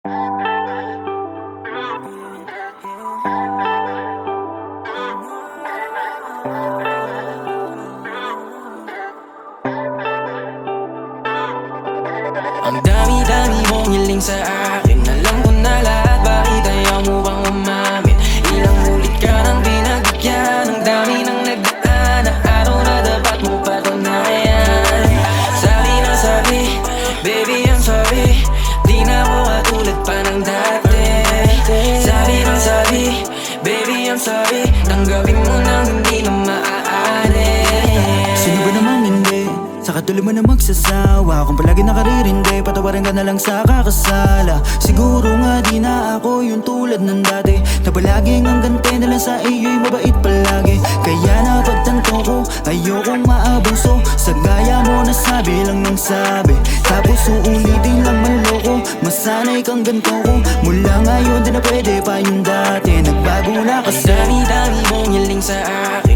Ang dami-dami mong hiling sa akin. Alam ko na lahat, bakit ayaw mo bang umamin? Ilang ulit ka nang binagyan Ang dami nang nagdaan Na araw na dapat mo patunayan Sabi na sabi, baby I'm sorry. Tanggapin mo nang hindi na maaari. Sino ba namang hindi? Sa katuloy mo na magsasawa. Kung palagi nakaririndi Patawarin ka na lang sa kakasala. Siguro nga di na ako yung tulad ng dati. Na palaging ang gante na lang sa iyo'y mabait palagi. Kaya napagtanto ko Ayokong maabuso. Sa gaya mo nasabi lang ng sabi. Tapos uulitin Masanay kang ganto ko Mula ngayon di na pwede pa yung dati. Nagbago na kasi. Dami-dami mong hiling sa akin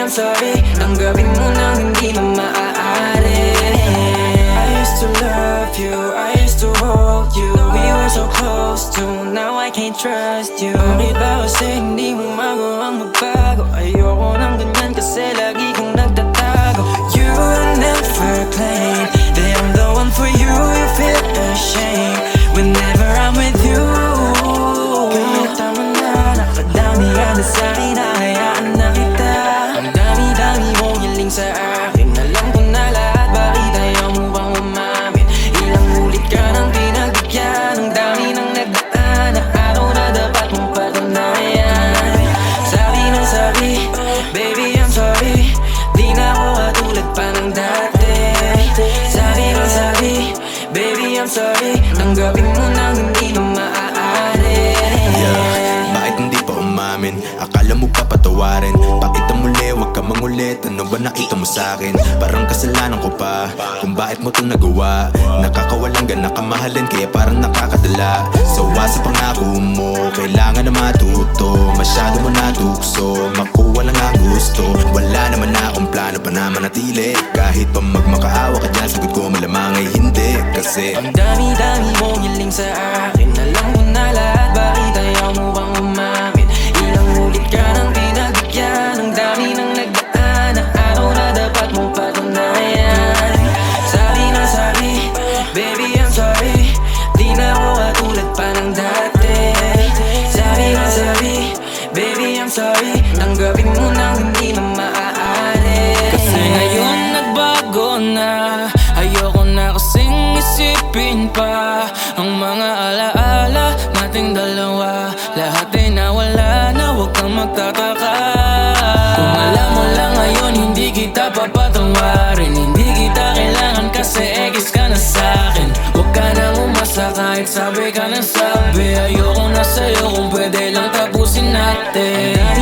I'm sorry. Tanggapin mo nang hindi na maaari I used to love you, I used to hold you. We were so close to, now I can't trust you. Bakit ba kasi hindi mo magawang I'm sorry. Tanggapin mo nang hindi na maaari. Yeah, bakit hindi pa umamin? Akala mo pa patawarin Bakit ang muli, huwag ka mangulit. Ano ba nakita mo sa'kin? Parang kasalanan ko pa. Kung bakit mo to nagawa? Nakakawalang gana kamahalin Kaya parang nakakadala. Sawa sa pangako mo. Kailangan na matuto. Masyado mo natukso Makuha lang ang gusto. Wala naman na akong plano pa na manatili. Kahit pa magmakaawa ka dyan Sagot ko malamang Kasi. Ang dami-dami mong hiling sa akin. Alam ko na lahat, bakit ayaw mo bang umamin? Ilang ulit ka nang pinagyan. Ang dami nang nagdaan Na araw na dapat mo patunayan Sabi na sabi, baby I'm sorry. Di na ako katulad pa ng dati. Sabi na sabi, baby I'm sorry. Tanggapin mo nang Lahat ay nawala na huwag kang magtataka Kung alam mo lang ngayon hindi kita papatawarin Hindi kita kailangan kasi egis ka na sa'kin Huwag ka nang umasa kahit sabi ka ng sabi. Ayoko na sa'yo kung pwede lang tapusin natin